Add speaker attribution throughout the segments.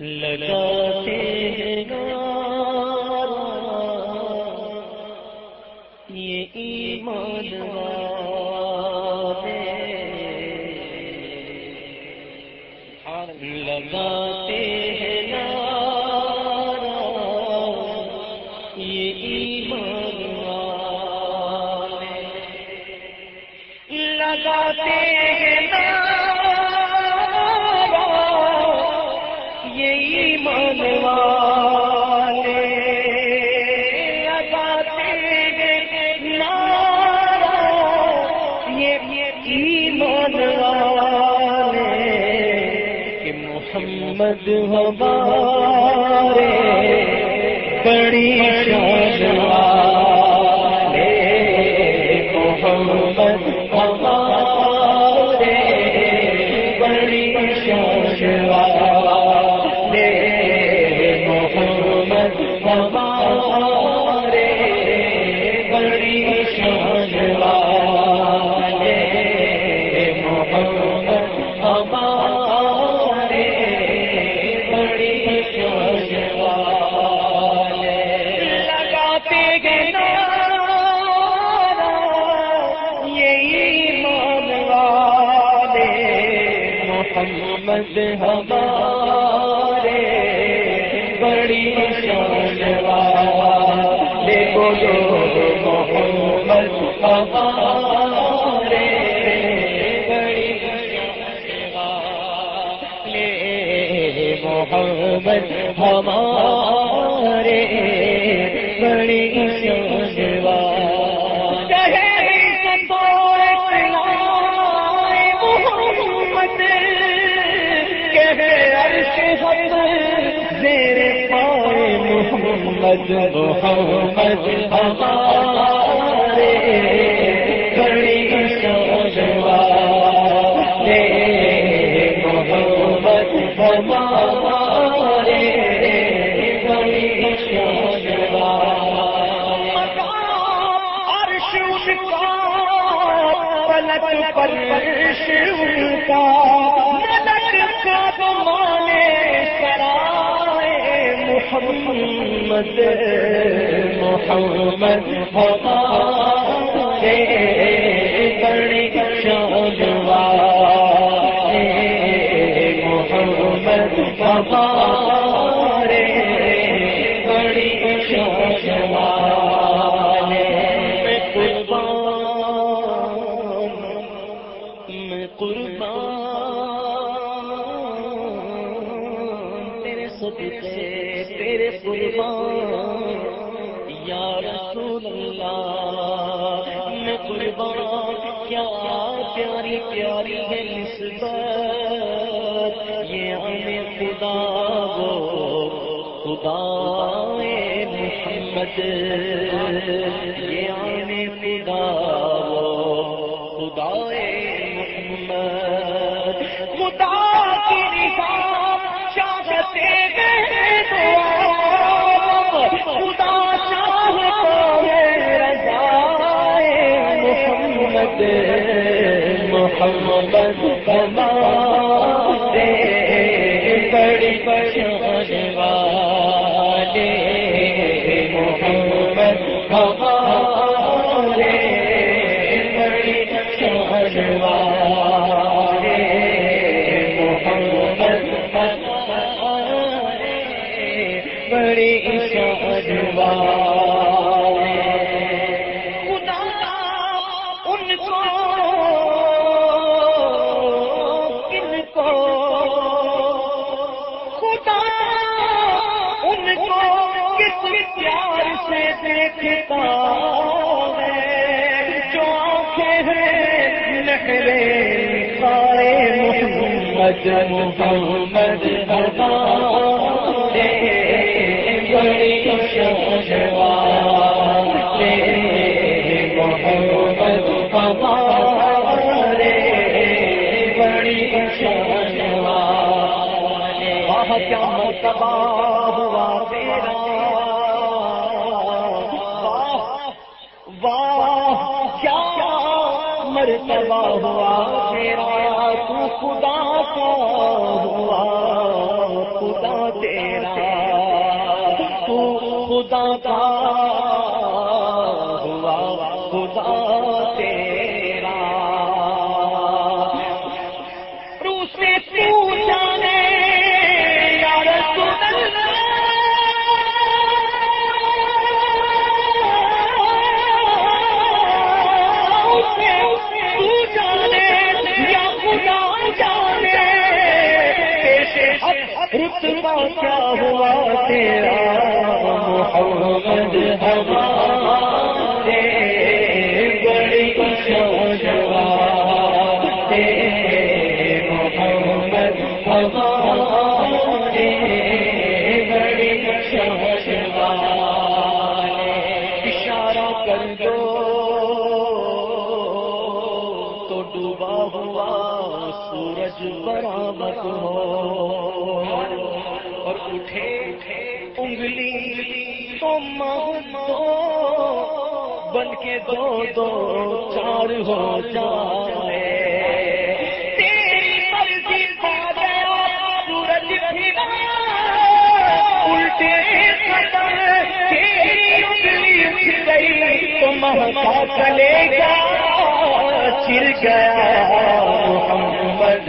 Speaker 1: لگاتے ہیں یہ ایمان والے۔ لگاتے ہمارے بڑی محمد ہمارے بڑی شان محمد ہمارے کہے عرش زیر پائے محمد محمد ہمارے بڑی شان والے محمد ہمارے بڑی عرش کا پلک پر کا ملک کا محمد محمد ہمارے بڑی شان محمد ہمارے بڑی محمد محمد بڑی شان محمد بڑی کیا مرتبہ ہوا تیرا پر تبا ہوا تیرا تو خدا کا ہوا خدا تیرا تو خدا کا تیرا محمد ہمارے بڑی شوجوا محمد ہمارے بڑی شوجوا اشارہ کر دو تو ڈوبا ہوا سورج برآمد ہو۔ تو بن کے دو دو چار ہو جائے۔ تیری مرضی گیا سورج الٹے قدم، تیری گئی تو مہتا چلے گا چر گیا محمد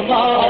Speaker 1: بابا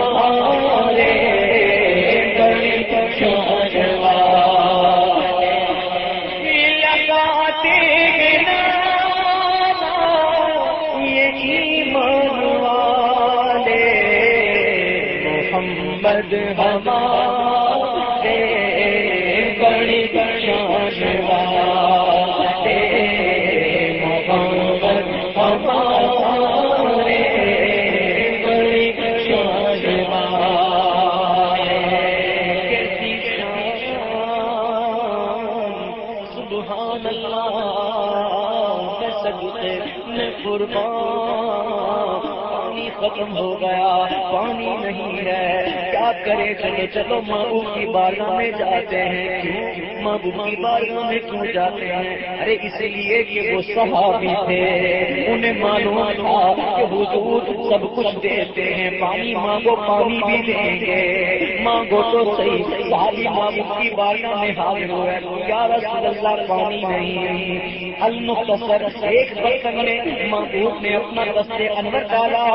Speaker 1: کرے چلو چلو مابو کی بارگاہ میں جاتے ہیں۔ کیوں؟ مابو کی بارگاہ میں کیوں جاتے ہیں؟ ارے اس لیے کہ وہ صحابی تھے۔ انہیں معلوم تھا کہ حضور سب کچھ دیتے ہیں، پانی مانگو، پانی بھی دیں گے۔ مانگو تو صحیح صحابی مابو کی بارگاہ میں حاضر ہوئے۔ یا رسول اللہ، پانی نہیں المختصر، ایک برتن میں محبوب نے اپنا دستے اندر ڈالا۔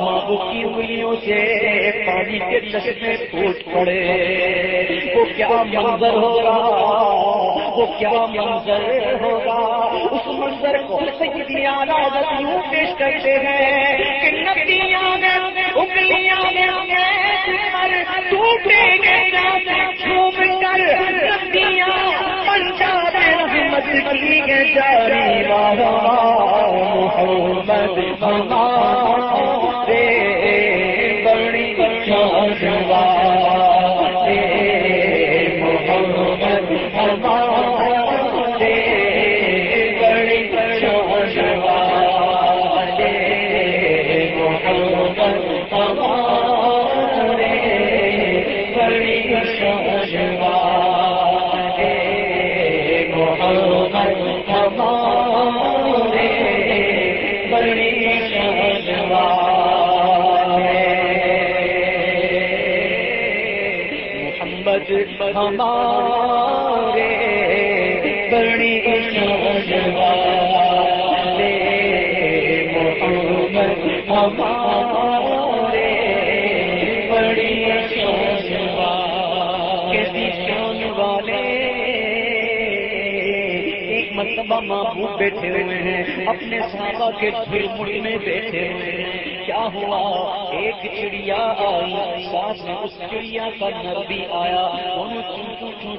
Speaker 1: محبوب کی انگلیوں سے پانی کے چشمے ٹوٹ پڑے۔ وہ کیا منظر ہوگا؟ وہ کیا منظر ہوگا؟ اس منظر کو سیدی اعلیٰ یوں پیش کرتے ہیں کہ ندیاں میں انگلیاں میں ٹوٹے گئے جھوم کر ندیاں پنجاب رحمت کی ہے جاری واہ محمد ہمارے ہمارے بڑی شانوا محمد ہمارے بڑی والے ایک مرتبہ محبوب بیٹھے ہوئے ہیں، اپنے صحابہ کے دھر مڑ میں بیٹھے ہوئے ہیں۔ کیا ہوا؟ ایک چڑیا آئی، ساتھ میں اس چڑیا کا نر بھی آیا۔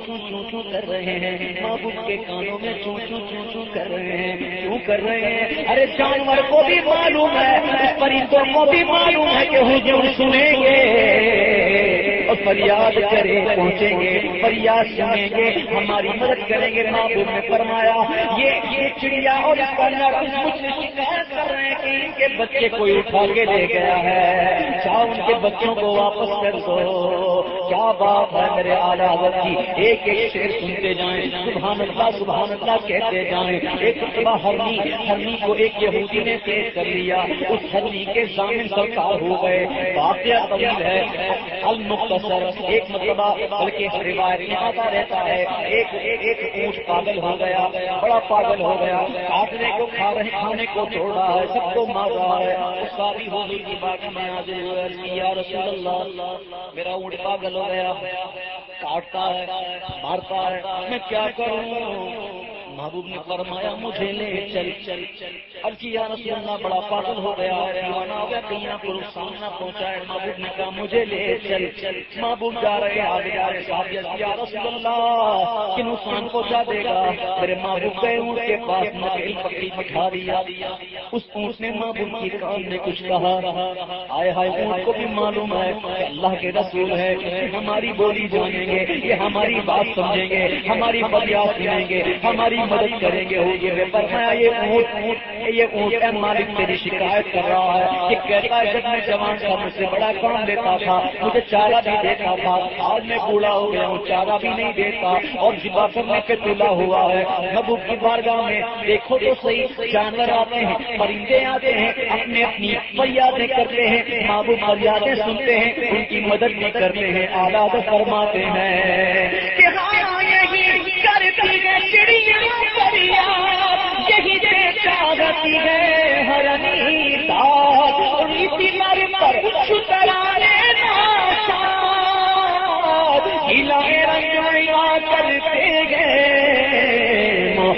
Speaker 1: چون چون چون کر رہے ہیں؟ محبوب کے کانوں میں چون چون چون چون کر رہے ہیں؟ کیوں کر رہے ہیں؟ ارے جانور کو بھی معلوم ہے پرندوں کو بھی معلوم ہے کہ حضور سنیں گے۔ اور فریاد کرے پہنچیں گے، فریاد سنیں گے۔ ہماری مدد کریں گے، محبوب نے فرمایا۔ یہ یہ چڑیا اور مجھ سے شکایت کر رہے ہیں کہ ان کے بچے کوئی اٹھا کے لے گیا ہے۔ چاہو ان کے بچوں کو واپس کر دو۔ کیا بات ہے میرے آلہ کی؟ ایک ایک شیر سنتے جائیں۔ سبحان اللہ سبحان اللہ کہتے جائیں۔ ایک ہرنی ہرنی کو ایک یہودی نے تیز کر لیا۔ اس ہرنی کے سامنے سرکار ہو گئے۔ واقعہ طویل ہے۔ المختصر ایک مرتبہ بلکہ روایت میں آتا رہتا ہے، ایک ایک اونٹ پاگل ہو گیا، بڑا پاگل ہو گیا، کاٹنے کو کھا رہے کھانے کو چھوڑ رہا ہے، سب کو مار رہا ہے ساری ہوگی کی بات میں آج یا رسول اللہ، میرا اونٹ پاگل ہو گیا، کاٹتا ہے، مارتا ہے، میں کیا کروں؟ محبوب نے فرمایا، مجھے لے چل। چل چل اب یا رسول اللہ، بڑا پاگل ہو گیا، دیوانہ ہو گیا کہیں کو نقصان نہ پہنچائے۔ محبوب نے کہا، مجھے لے چل। چل محبوب جا رہے آگے جا صاحب یا رسول اللہ، کہ نقصان پہنچا دے گا؟ میرے محبوب گئے اونٹ کے پاس نکیل پکڑی، بٹھا دیا۔ اس اونٹ نے محبوب کی کام نے کچھ کہا۔ آئے ہائے، اونٹ کو بھی معلوم ہے کہ اللہ کے رسول ہے ہماری بولی جانیں گے، یہ ہماری بات سمجھیں گے، ہماری فریاد سنیں گے، ہماری مدد کریں گے ہوگی فرمایا، یہ اونٹ یہ اونٹ ہے، مالک تیری شکایت کر رہا ہے۔ کہ کہتا ہے، جب میں جوان تھا، مجھ سے بڑا کام دیتا تھا، مجھے چارہ بھی دیتا تھا۔ آج میں بوڑھا ہو گیا ہوں، چارہ بھی نہیں دیتا۔ اور جبا کرنے پہ تلا ہوا ہے۔ محبوب کی بارگاہ میں دیکھو تو صحیح، جانور آتے ہیں، پرندے آتے ہیں، اپنے اپنی فریادیں کرتے ہیں، محبوب فریادیں سنتے ہیں، ان کی مدد بھی کرتے ہیں آلات فرماتے ہیں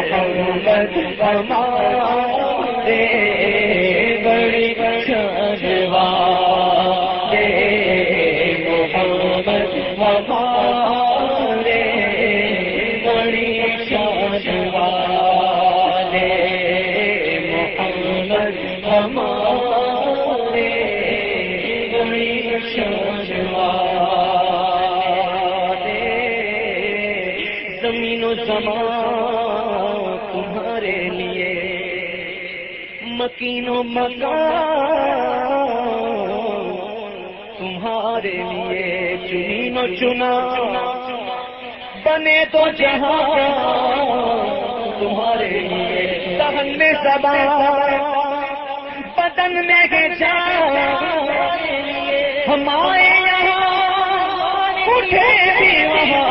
Speaker 1: محمد ہمارے بڑی شانوا دے محمد ہمارے مکین و مکان تمہارے لیے چنین و چنا بنے تو جہاں تمہارے لیے سہن میں سبا بدن میں جا ہمارے یہاں، اٹھے بھی وہاں۔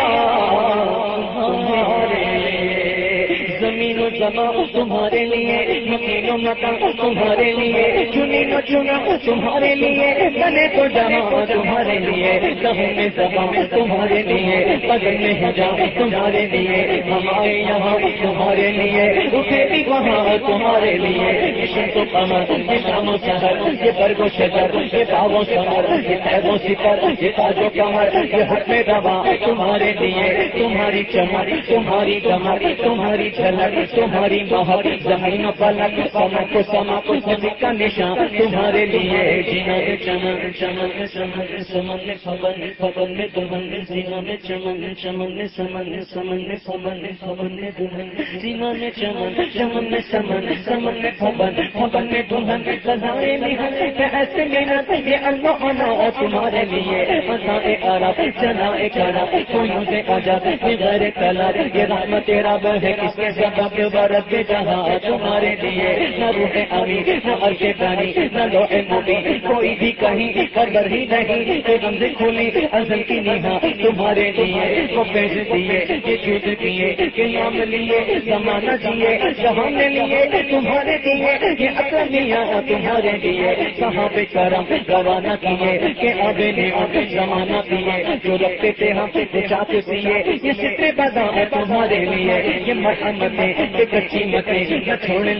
Speaker 1: زمین جمع تمہارے لیے مکین و مکان تمہارے لیے چنی نو چنا تمہارے لیے، بنے تو جمع تمہارے لیے کہیں میں زبان تمہارے لیے بدن میں ہجا تمہارے لیے، ہمارے یہاں تمہارے لیے، اٹھے بھی وہاں تمہارے لیے، کشن تو کمر، یہ شام و شہر، یہ برگ و شہر یہ باغ و شہر یہ تیب سپر یہ تاج و کمر یہ حکم دوا تمہارے لیے، تمہاری چمر، تمہاری کمر، تمہاری جھلک تمہاری محب زمین پلک سمک سمک سمک کا نشان تمہارے لیے جینا میں چمن چمن سمن سمن فبن فبن میں دلہن۔ زینا میں چمن چمن سمن سمن فبن فبن میں دلہن۔ زینا میں چمن چمن میں سمن سمن میں فبن فبن میں دلہن۔ سزائے نہن ایسے محنت یہ اللہ ہونا تمہارے لیے۔ مسائے آرا چنا کرا کوئی مجھے آجا، یہ غیر کلا یہ رحمت رب ہے کس کے زبان سبب برت جہاں تمہارے لیے، نہ روح امی نہ عرش دانی، نہ لوح مبی کوئی بھی کہیں قدر ہی نہیں ایک سے کھولی ازل کی نیہا تمہارے لیے، وہ پیش دیے یہ جھوٹ کیے کہ نام لیے، زمانہ دیے جہان لیے، تمہارے لیے، یہ اکرمیاں تمہارے لیے، صحاب کرم روانہ کیے، کہ آگے نے آگے زمانہ دیے جو رکھتے تھے ہم سے چاہتے سیے یہ ستے بازار تمہارے لیے، یہ مرحمت کہ کچی متیں نہ چھوڑنے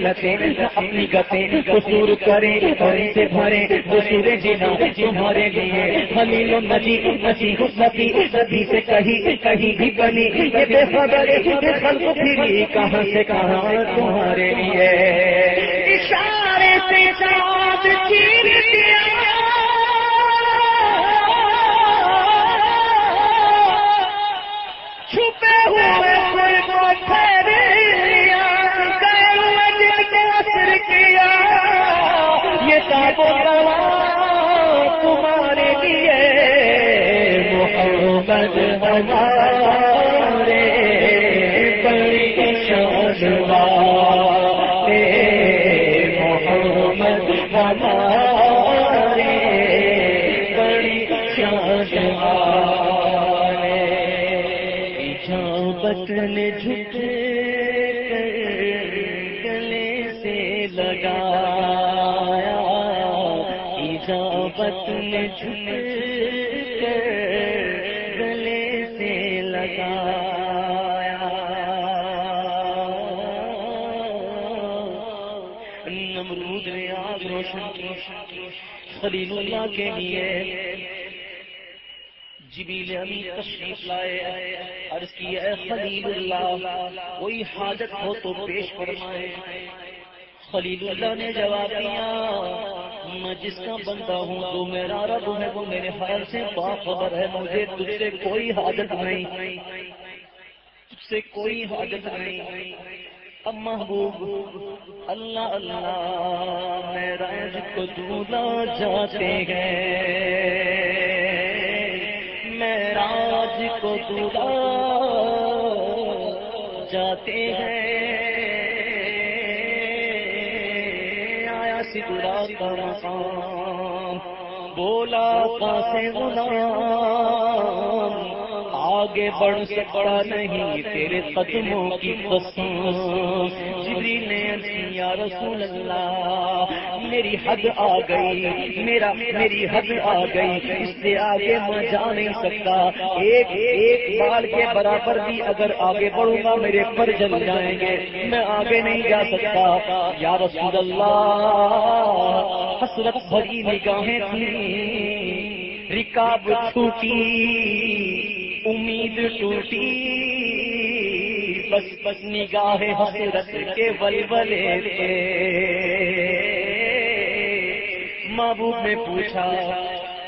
Speaker 1: اپنی گتیں قصور کریں اور اسے بھریں وہ سورے جینا تمہارے لیے خلیل و نجی نسی نبی نبی سے کہیں کہیں بھی بنی یہ بے خبر یہ خلق پھری کہاں سے کہاں تمہارے لیے اشارے سے چاند چیر دیا چھپے ہوئے کوئی کو ٹھہر گلے سے لگایا۔ نمرود نے آگ روشن کی، خلیل اللہ کے لیے جبیل امی تشریف لائے۔ عرض کی اے خلیل اللہ، کوئی حاجت ہو تو پیش فرمائے۔ خلیل اللہ نے جواب دیا میں جس کا بندہ ہوں تو میرا رب ہے وہ میرے خیال سے باخبر ہے، مجھے تجھ سے کوئی حاجت نہیں۔ تجھ سے کوئی حاجت نہیں۔ اب محبوب، اللہ اللہ، میرا کو دولا جاتے ہیں۔ میراج کو دورا جاتے ہیں۔ کا مقام بولا کاسے غلام آگے بڑھ سکتا نہیں، تیرے قدموں کی قسم جبری نے یا رسول اللہ، میری حد آ گئی، میرا، میری حد آ گئی، اس سے آگے میں جا نہیں سکتا۔ ایک ایک بال کے برابر بھی اگر آگے بڑھوں گا، میرے پر جل جائیں گے۔ میں آگے نہیں جا سکتا۔ یا رسول اللہ، حسرت بھری نگاہیں تھیں۔ رکاب چھوٹی امید ٹوٹی، بس بس نگاہ حسرت کے ولولے تھے محبوب نے پوچھا،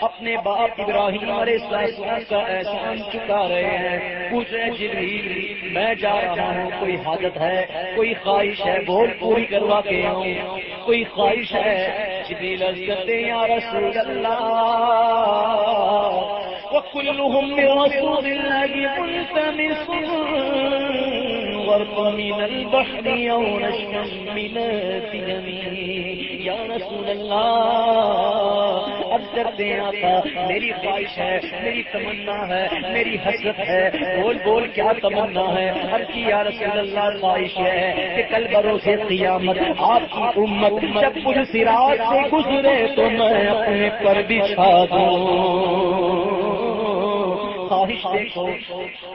Speaker 1: اپنے باپ ابراہیم علیہ السلام کا احسان چکا رہے ہیں؟ پوچھ رہے جبریل، میں جا رہا ہوں، کوئی حاجت ہے؟ کوئی خواہش ہے؟ بول پوری کروا کے آؤں۔ کوئی خواہش ہے؟ جبریل کرتے یا رسول اللہ۔ وكلهم لرسول الله ملتمس غرق من البحر او نشفا من الدم یا رسول اللہ اب کرتے آقا، میری خواہش ہے، میری تمنا ہے، میری حسرت ہے، بول بول کیا تمنا ہے؟ ہر کی یا رسول اللہ خواہش ہے کہ کل بروسے قیامت آپ کی امت جب پور سراج سے گزرے تو میں اپنے پر بچھا دوں۔ خواہش دیکھو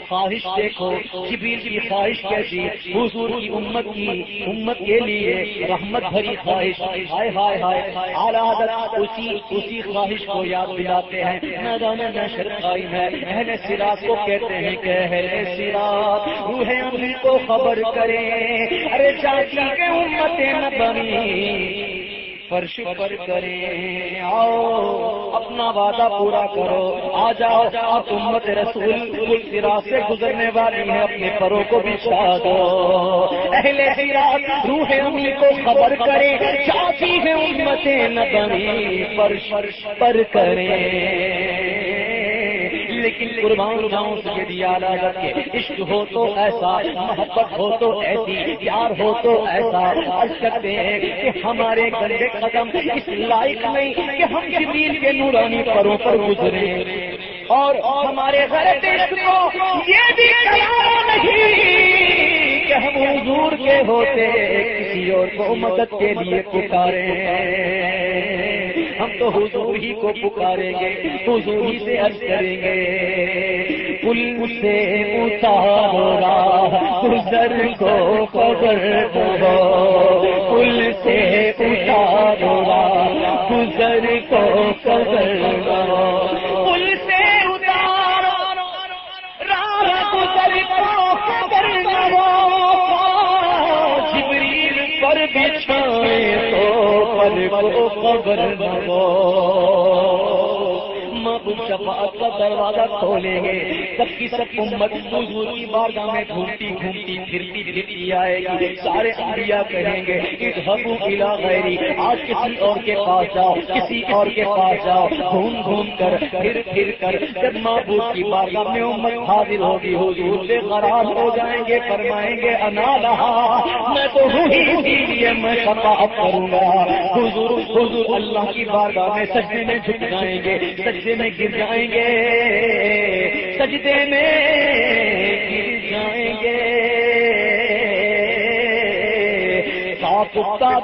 Speaker 1: خواہش دیکھو، جبریل کی خواہش کیسی؟ حضور کی امت کی، امت کے لیے رحمت بھری خواہش۔ ہائے ہائے ہائے۔ اعلیٰ اسی اسی خواہش کو یاد دلاتے ہیں۔ میدان نشر قائم ہے۔ اہل سراج کو کہتے ہیں کہ اہل سراج روح امری کو خبر کرے ارے چاچی کے امت نہ بنی فرش پر کریں۔ آؤ۔ اپنا وعدہ پورا کرو۔ آ جاؤ، آپ امت رسول سرا سے گزرنے والی ہے اپنے پروں کو بچھا دو۔ اہل سراج روح امی کو خبر کرے چاہتی ہے امتیں نہ بنی پر کریں۔ لیکن قربان جاؤں سے دیا کے عشق ہو تو ایسا، محبت ہو تو ایسی، پیار ہو تو ایسا۔ عرض ہیں کہ ہمارے گندے قدم اس لائق نہیں کہ ہم جبریل کے نورانی پروں پر گزرے اور ہمارے غیر عشق کو یہ بھی نہیں کہ ہم حضور کے ہوتے، کسی اور کو مدد کے لیے پکارے تو حضور ہی کو پکاریں گے حضور ہی سے عرض کریں گے۔ پل سے اتارا گزر کو قبر دو پل سے اتارا گزر کو قبر دو پر کو قبر نہ ہو شفاعت کا دروازہ کھولیں گے۔ سب کی سب امت حضور کی بارگاہ میں گھومتی گھومتی پھرتی پھرتی آئے گی۔ سارے انبیاء کہیں گے اس حقو الا غیری۔ آج کسی اور کے پاس جاؤ، کسی اور کے پاس جاؤ۔ گھوم گھوم کر، پھر پھر کر۔ جب محبوب کی بارگاہ میں امت حاضر ہوگی، حضور سے خراب ہو جائیں گے، فرمائیں گے، انا رہا میں تو ہوں ہی اسی لیے میں شفاعت کروں گا۔ حضور حضور اللہ کی بارگاہ میں سجدے میں جھک جائیں گے۔ سجدے میں گر جائیں گے، سجدے میں گر جائیں گے۔ صاف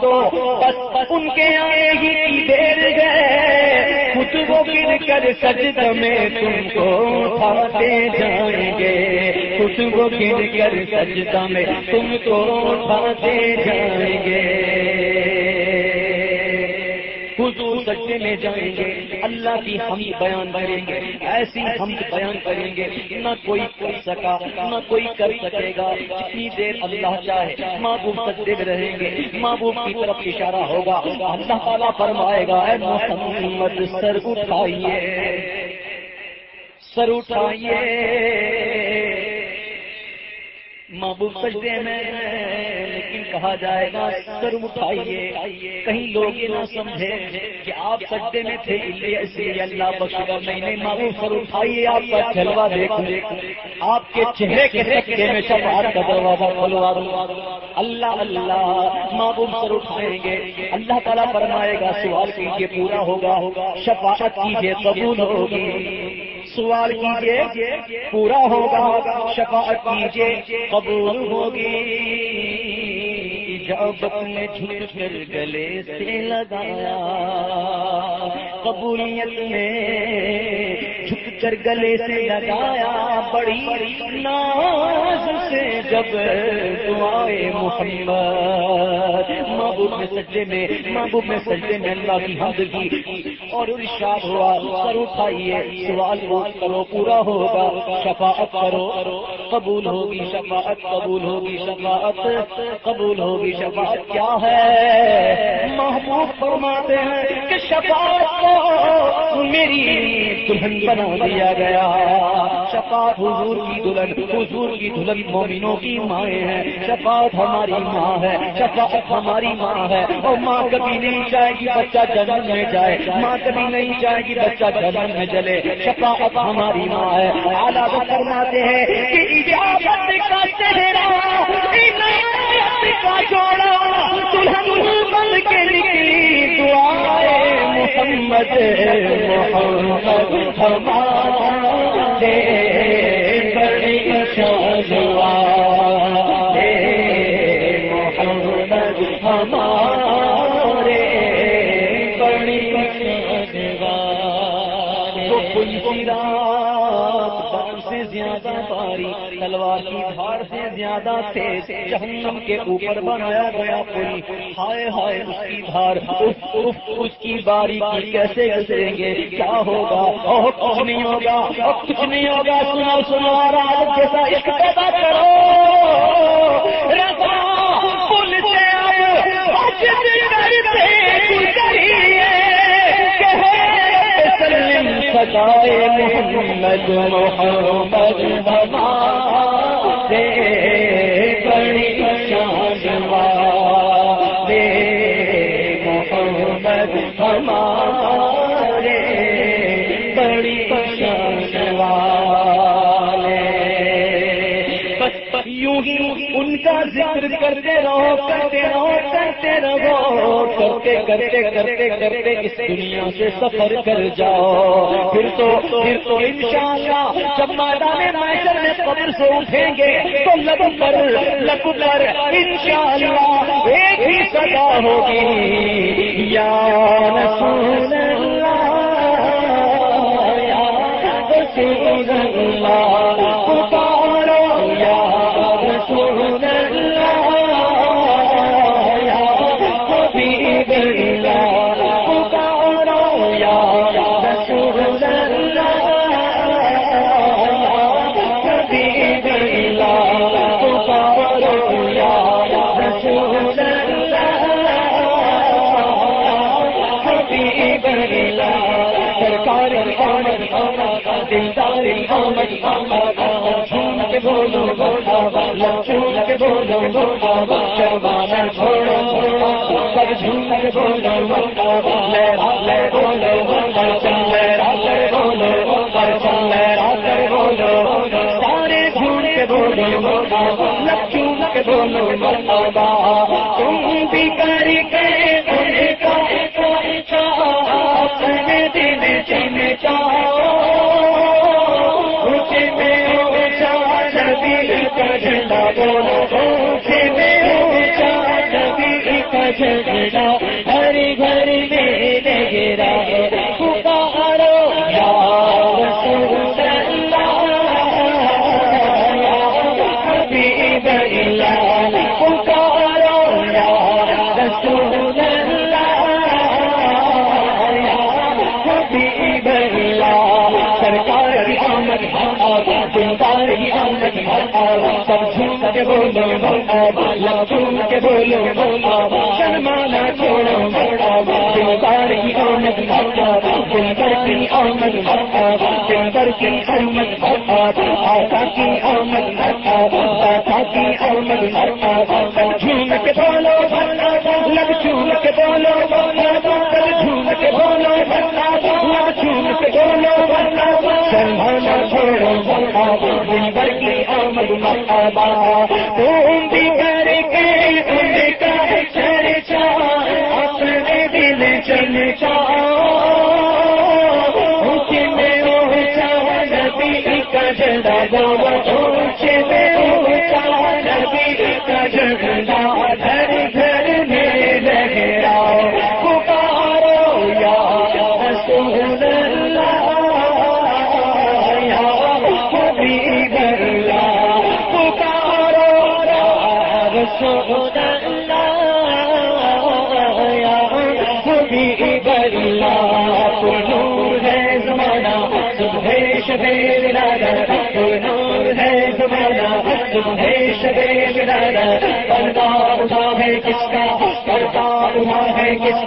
Speaker 1: دو بس ان کے آئے ہی کی دیر گئے خود وہ گر کر سجد میں تم کو اٹھاتے جائیں گے۔ خود وہ گر کر سجدہ میں تم کو اٹھاتے جائیں گے۔ سجدے میں جائیں گے، اللہ کی ہم بیان کریں گے، ایسی ہم بیان کریں گے، نہ کوئی کر سکا، نہ کوئی کر سکے گا، جتنی دیر اللہ چاہے، محبوب سجدے میں رہیں گے، محبوب کی طرف اشارہ ہوگا، اللہ تعالیٰ فرمائے گا، اے محمد سر اٹھائیے سر اٹھائیے۔ محبوب سجدے میں لیکن کہا جائے گا، سر اٹھائیے۔ کہیں لوگ یہ نہ سمجھے کہ آپ سجدے میں تھے اس لیے اللہ بخش کر نہیں نہیں محبوب سر اٹھائیے آپ کا جلوا دیکھ آپ کے چہرے کے سکے میں شفاعت کا دروازہ کھلوا دوں اللہ اللہ محبوب سر اٹھائیں گے۔ اللہ تعالیٰ فرمائے گا سوال کیجیے پورا ہوگا۔ ہوگا شفاعت کیجیے قبول ہوگی۔ سوال کیجیے پورا ہوگا۔ شفاعت کیجیے قبول ہوگی۔ اجابت میں جھک کر گلے سے لگایا، قبولیت میں جھک کر گلے سے لگایا، بڑی ناز سے جب دعائے محمد، محبوب میں سجدے میں، محبوب میں سجدے میں اللہ کی حمد کی اور ارشاد ہوا، سر اٹھائیے، سوال پوچھ کرو، پورا ہوگا، شفاعت کرو۔ قبول ہوگی شفاعت، قبول ہوگی شفاعت، قبول ہوگی شفاعت کیا ہے؟ محبوب فرماتے ہیں کہ شفاعت کو میری دلہن بنا دیا گیا۔ شفاعت حضور کی دلہن، حضور کی دلہن مومنوں کی مائیں ہیں۔ شفاعت ہماری ماں ہے، شفاعت ہماری ماں ہے۔ اور ماں کبھی نہیں چاہے گی بچہ جنم میں جائے، ماں کبھی نہیں چاہے گی بچہ جنم میں جلے۔ شفاعت ہماری ماں ہے۔ اعلیٰ فرماتے ہیں کہ اجابت کا چہرہ عنایت کا جوڑا دلہن بن کے نکلی دعائے محمد محمد ہمارے تلوار کی دھار سے زیادہ تیز جہنم کے اوپر بنایا گیا پل ہائے ہائے، اس کی دھار اف اف اس کی باری کیسے گزریں گے؟ کیا ہوگا؟ اور کچھ نہیں ہوگا۔ اور کچھ نہیں ہوگا۔ سنو سنو رات جیسا ایک پیدا کرو۔ رضا، پل سے اب سدائے سجائے محمد محمد ہمارے بڑی کرتے رہو کرتے رہو کرتے رہو، کرتے کرتے کرتے کرتے اس دنیا سے سفر کر جاؤ۔ پھر تو پھر تو انشاءاللہ جب میدان محشر میں قبر سے اٹھیں گے تو لب پر لب پر انشاءاللہ ایک ہی صدا ہوگی۔ یا رسول اللہ، یا رسول اللہ سارے کے بولو کے بولو تم بھی کر کے دل ہر کے بولو جھوم کے بولو شرمانا چھوڑو سرکار کی آمد سرکار کی آمد سرکار کی آمد آقا کی آمد آقا کی آمد جھوم کے بولو لگ جھوم کے بولو جھوم جھوم کے بولو شرمانا بر کی آمد تم بھی کر کے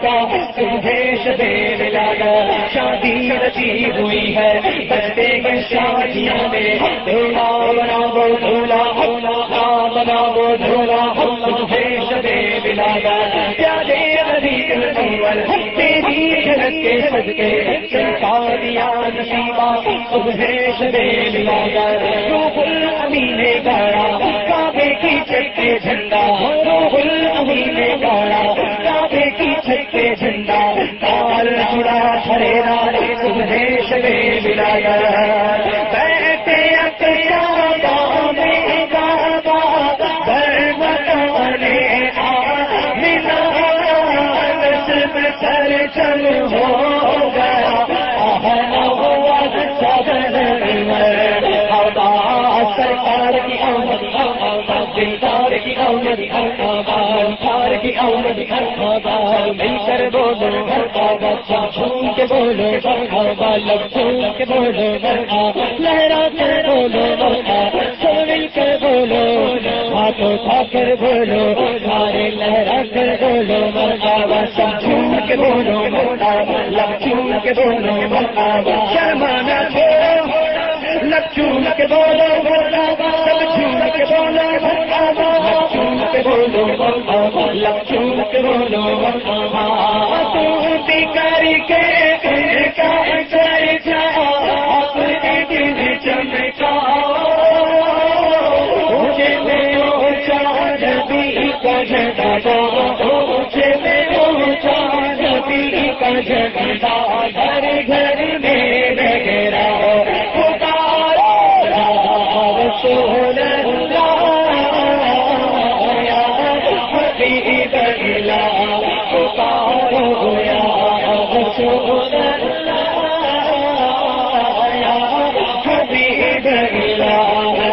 Speaker 1: کا صبح شبے ولادہ شادی رچی ہوئی ہے۔ بچتے کے شادیاں میں دھولا بنا وہ دھولا ہونا ہاں بنا وہ دھولا صبح شبے ولادہ پیارے غریب اول تیری جھلک کے صدقے شادیاں نصیبہ صبح شبے ولادہ روح الامین گاڑا کعبے کی جھنڈا روح الامین گاڑا چھڑا چھڑے شبے ولادہ بیٹھے اکیا سرکار کی آمد دلدار کی آمد سرکار کی آمد مل کر بولو بچہ جھوم کے بولو لگ جھوم کے بولو لہرا کر بولو سب مل کر بولو ہاتھ اٹھا کر بولو سارے لہرا کر بولو سب جھوم کے بولو کے بولو شرمانا چھوڑو لگ جھوم کے بولو سب جھوم کے ان کا چر جا اپنے دل چمکاؤ مجھے میں اونچا نبی گھر گھر میں بغیرہ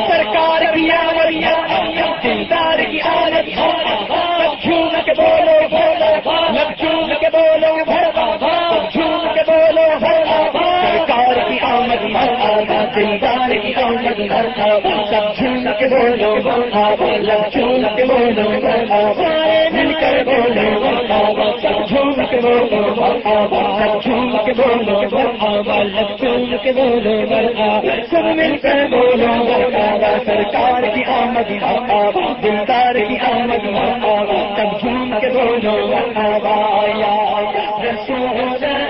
Speaker 1: سرکار کی آوریاں دلدار کی عادت جھوم کے بولو بھولا کے بولو بھولا سرکار کی آمد بھر آگا کی آمد بھر بولو کے بولو سارے مل کر بولو سب بولو بولو بولو سب مل کر بولو سرکار کی آمد دلدار کی آمد سب جھوم کے بولو رسول